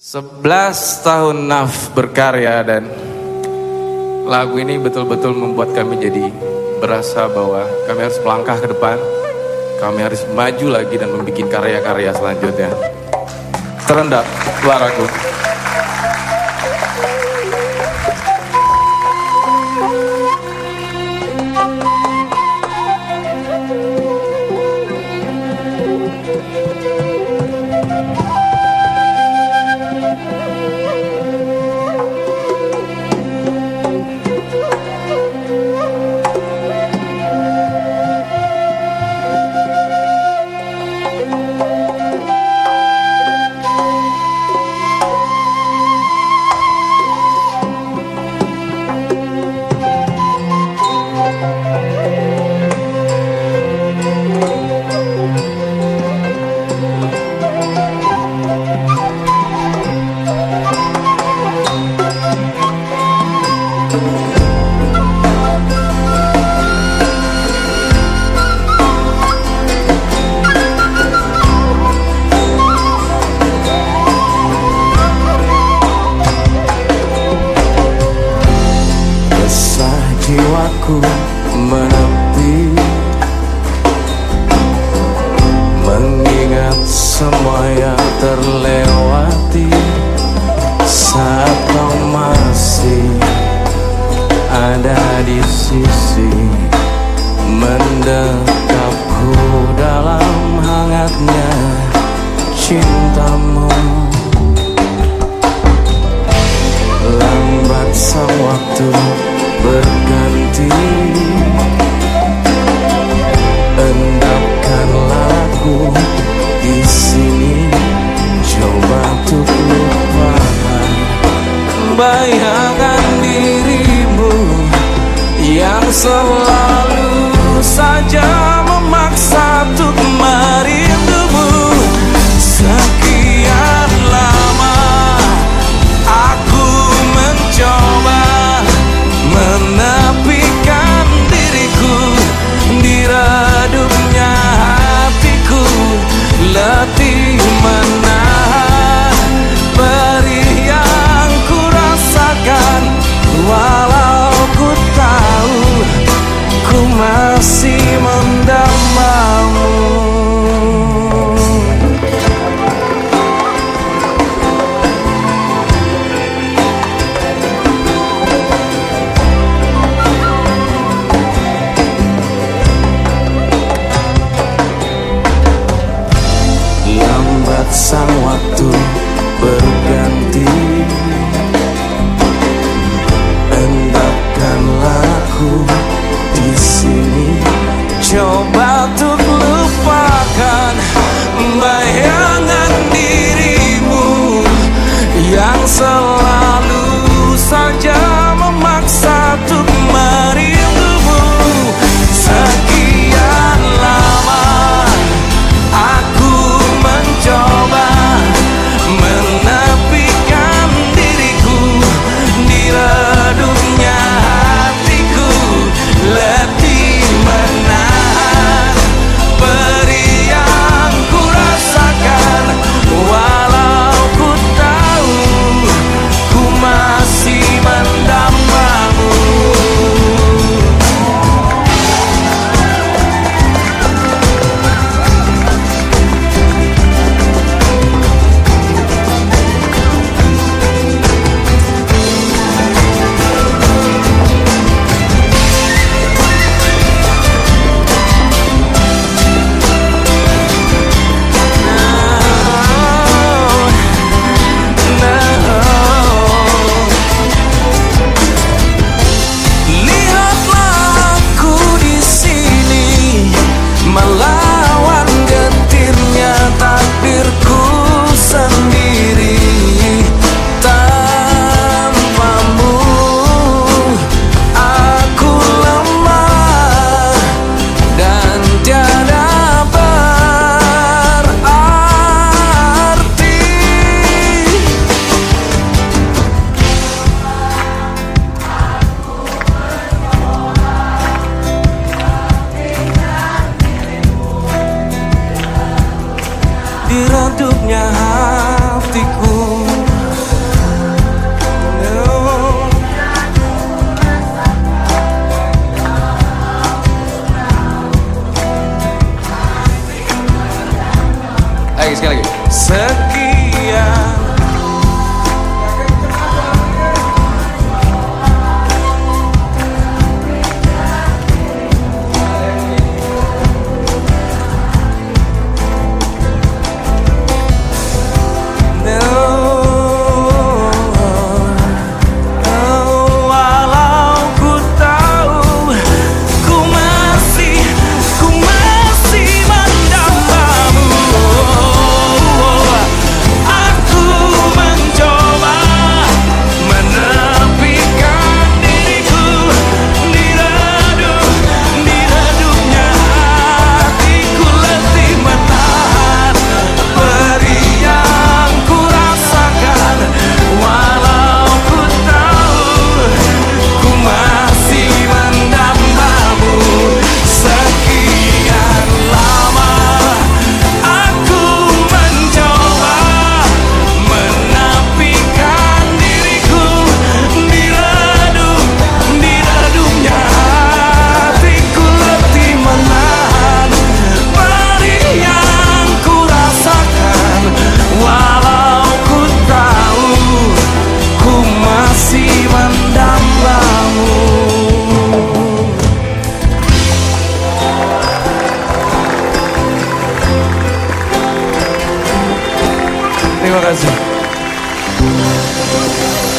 11 tahun Naf berkarya dan lagu ini betul-betul membuat kami jadi berasa bahwa kami harus melangkah ke depan, kami harus maju lagi dan membuat karya-karya selanjutnya. Terendak suaraku. Música jiwaku menepi. Mengingat semua yang terlewati Saat kau masih ada di sisi Mendekapku dalam hangatnya cintamu. Lambat sang waktu berganti. Endapkanlah aku di sini. Coba untuk lupakan. Bayangan dirimu Yang selalu 哎。Thank you.